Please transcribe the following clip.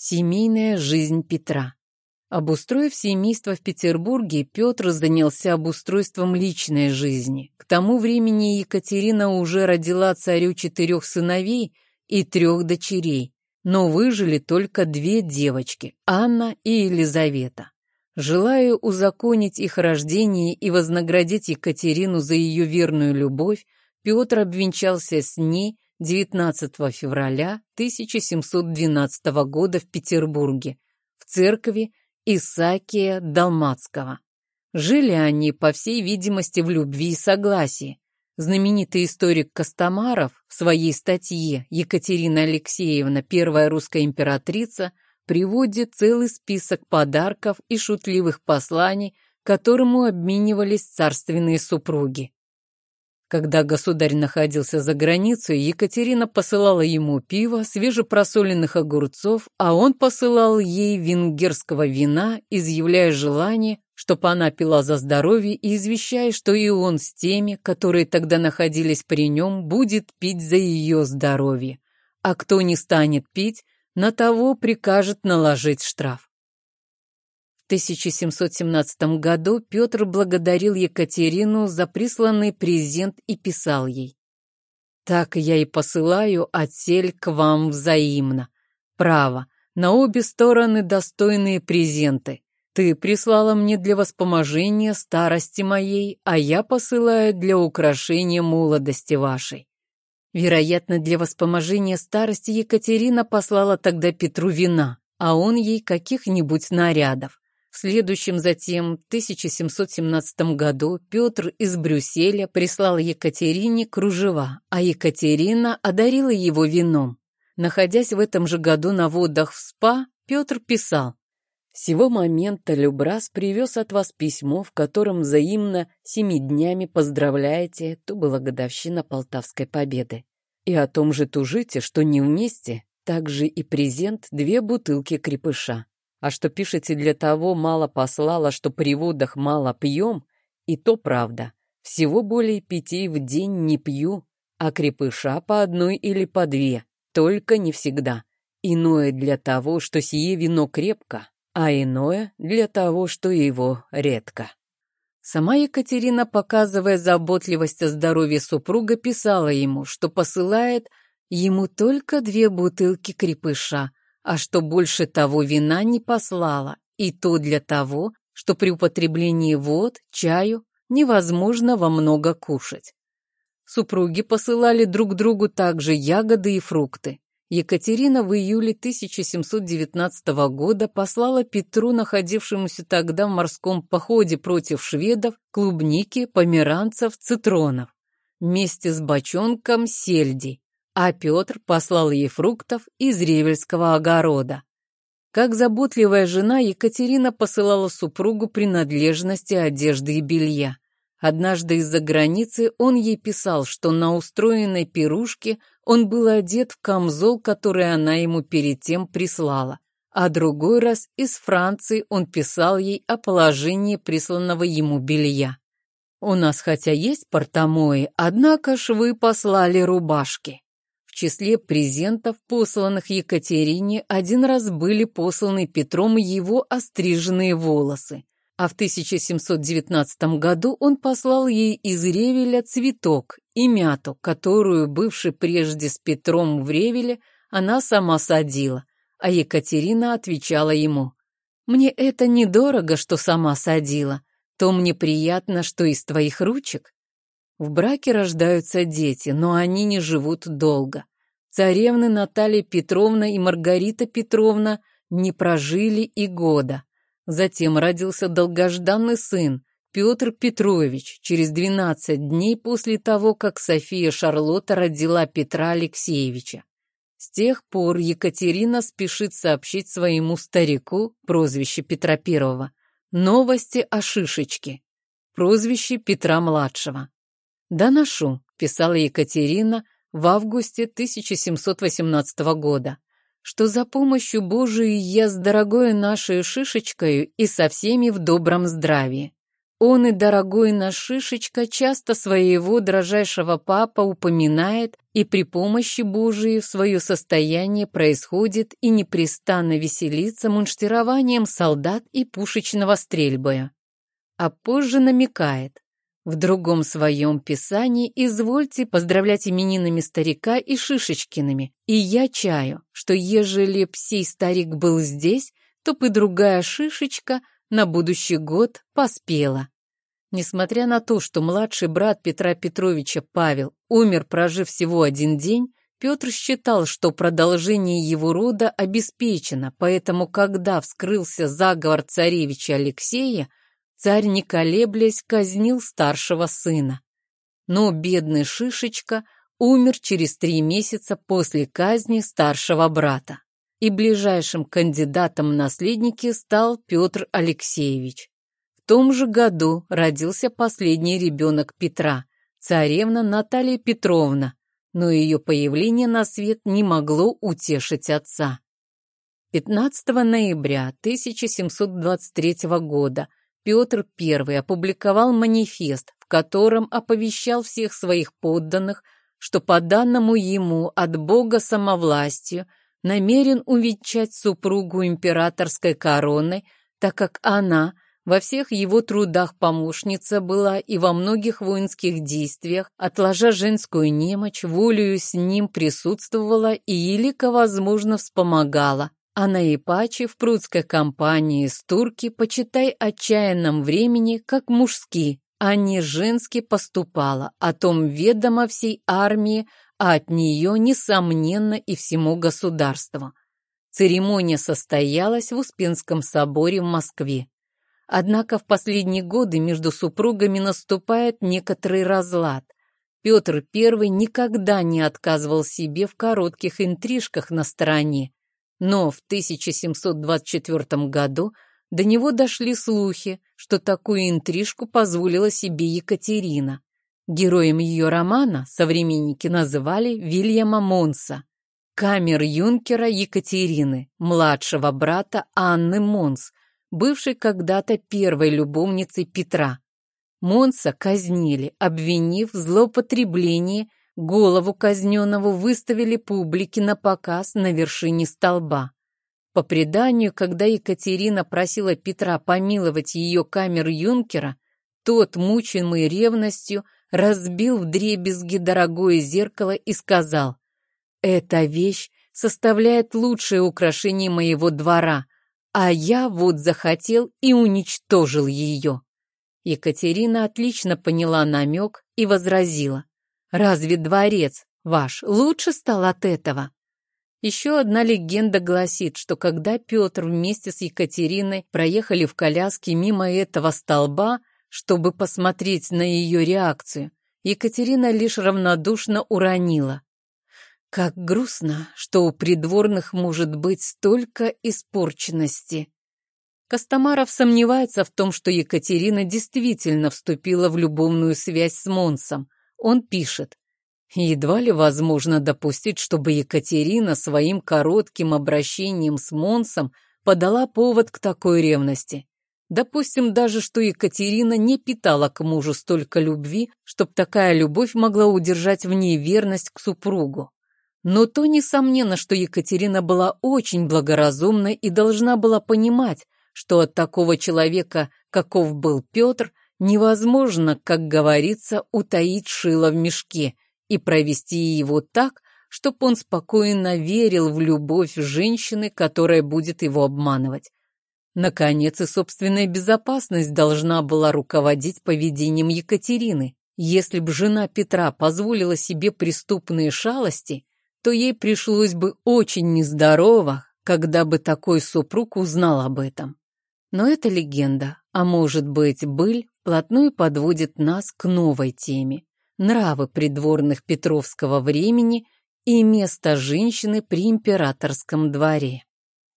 Семейная жизнь Петра. Обустроив семейство в Петербурге, Петр занялся обустройством личной жизни. К тому времени Екатерина уже родила царю четырех сыновей и трех дочерей, но выжили только две девочки – Анна и Елизавета. Желая узаконить их рождение и вознаградить Екатерину за ее верную любовь, Петр обвенчался с ней 19 февраля 1712 года в Петербурге в церкви Исаакия Далмацкого. Жили они, по всей видимости, в любви и согласии. Знаменитый историк Костомаров в своей статье «Екатерина Алексеевна, первая русская императрица» приводит целый список подарков и шутливых посланий, которому обменивались царственные супруги. Когда государь находился за границей, Екатерина посылала ему пиво, свежепросоленных огурцов, а он посылал ей венгерского вина, изъявляя желание, чтобы она пила за здоровье и извещая, что и он с теми, которые тогда находились при нем, будет пить за ее здоровье. А кто не станет пить, на того прикажет наложить штраф. 1717 году Петр благодарил Екатерину за присланный презент и писал ей. «Так я и посылаю отсель к вам взаимно. Право, на обе стороны достойные презенты. Ты прислала мне для воспоможения старости моей, а я посылаю для украшения молодости вашей». Вероятно, для воспоможения старости Екатерина послала тогда Петру вина, а он ей каких-нибудь нарядов. В следующем затем, 1717 году, Петр из Брюсселя прислал Екатерине кружева, а Екатерина одарила его вином. Находясь в этом же году на водах в СПА, Петр писал «С сего момента Любрас привез от вас письмо, в котором взаимно семи днями поздравляете, то была годовщина Полтавской победы. И о том же тужите, что не вместе, также и презент две бутылки крепыша. А что пишете для того мало послала, что при водах мало пьем, и то правда. Всего более пяти в день не пью, а крепыша по одной или по две, только не всегда. Иное для того, что сие вино крепко, а иное для того, что его редко. Сама Екатерина, показывая заботливость о здоровье супруга, писала ему, что посылает ему только две бутылки крепыша, а что больше того вина не послала, и то для того, что при употреблении вод, чаю невозможно во много кушать. Супруги посылали друг другу также ягоды и фрукты. Екатерина в июле 1719 года послала Петру, находившемуся тогда в морском походе против шведов, клубники, померанцев, цитронов, вместе с бочонком сельди, а Петр послал ей фруктов из Ревельского огорода. Как заботливая жена, Екатерина посылала супругу принадлежности одежды и белья. Однажды из-за границы он ей писал, что на устроенной пирушке он был одет в камзол, который она ему перед тем прислала, а другой раз из Франции он писал ей о положении присланного ему белья. «У нас хотя есть портомои, однако ж вы послали рубашки» числе презентов, посланных Екатерине, один раз были посланы Петром его остриженные волосы. А в 1719 году он послал ей из Ревеля цветок и мяту, которую, бывший прежде с Петром в Ревеле, она сама садила, а Екатерина отвечала ему, «Мне это недорого, что сама садила, то мне приятно, что из твоих ручек в браке рождаются дети, но они не живут долго. Царевны Наталья Петровна и Маргарита Петровна не прожили и года. Затем родился долгожданный сын, Петр Петрович, через 12 дней после того, как София Шарлотта родила Петра Алексеевича. С тех пор Екатерина спешит сообщить своему старику, прозвище Петра Первого, новости о Шишечке, прозвище Петра-младшего. «Доношу», — писала Екатерина в августе 1718 года, что за помощью Божией я с дорогою нашей шишечкою и со всеми в добром здравии. Он и дорогой наш Шишечка часто своего дрожайшего папа упоминает, и при помощи Божией в свое состояние происходит и непрестанно веселится мунштированием солдат и пушечного стрельбоя. А позже намекает, в другом своем писании извольте поздравлять именинами старика и Шишечкиными, и я чаю, что ежели б старик был здесь, то бы другая Шишечка – на будущий год поспела. Несмотря на то, что младший брат Петра Петровича Павел умер, прожив всего один день, Петр считал, что продолжение его рода обеспечено, поэтому, когда вскрылся заговор царевича Алексея, царь, не колеблясь, казнил старшего сына. Но бедный Шишечка умер через три месяца после казни старшего брата и ближайшим кандидатом в наследники стал Петр Алексеевич. В том же году родился последний ребенок Петра, царевна Наталья Петровна, но ее появление на свет не могло утешить отца. 15 ноября 1723 года Петр I опубликовал манифест, в котором оповещал всех своих подданных, что по данному ему от Бога самовластию намерен увенчать супругу императорской короной, так как она во всех его трудах помощница была и во многих воинских действиях, отложа женскую немочь, волею с ним присутствовала и елико возможно вспомогала. А наипаче в прудской компании с турки, почитай отчаянном времени, как мужски, а не женски поступала, о том ведомо всей армии, а от нее, несомненно, и всему государству. Церемония состоялась в Успенском соборе в Москве. Однако в последние годы между супругами наступает некоторый разлад. Петр I никогда не отказывал себе в коротких интрижках на стороне, но в 1724 году до него дошли слухи, что такую интрижку позволила себе Екатерина. Героем ее романа современники называли Вильяма Монса, камер-юнкера Екатерины, младшего брата Анны Монс, бывшей когда-то первой любовницей Петра. Монса казнили, обвинив в злоупотреблении, голову казненного выставили публике на показ на вершине столба. По преданию, когда Екатерина просила Петра помиловать ее камер-юнкера, тот, мучимый ревностью, разбил вдребезги дорогое зеркало и сказал, «Эта вещь составляет лучшее украшение моего двора, а я вот захотел и уничтожил ее». Екатерина отлично поняла намек и возразила, «Разве дворец ваш лучше стал от этого?» Еще одна легенда гласит, что когда Петр вместе с Екатериной проехали в коляске мимо этого столба, чтобы посмотреть на ее реакцию, Екатерина лишь равнодушно уронила. Как грустно, что у придворных может быть столько испорченности. Костомаров сомневается в том, что Екатерина действительно вступила в любовную связь с Монсом. Он пишет, Едва ли возможно допустить, чтобы Екатерина своим коротким обращением с Монсом подала повод к такой ревности. Допустим даже, что Екатерина не питала к мужу столько любви, чтобы такая любовь могла удержать в ней верность к супругу. Но то несомненно, что Екатерина была очень благоразумной и должна была понимать, что от такого человека, каков был Петр, невозможно, как говорится, утаить шило в мешке и провести его так, чтобы он спокойно верил в любовь женщины, которая будет его обманывать. Наконец, и собственная безопасность должна была руководить поведением Екатерины. Если б жена Петра позволила себе преступные шалости, то ей пришлось бы очень нездорово, когда бы такой супруг узнал об этом. Но это легенда, а может быть, быль вплотную подводит нас к новой теме – нравы придворных Петровского времени и место женщины при императорском дворе.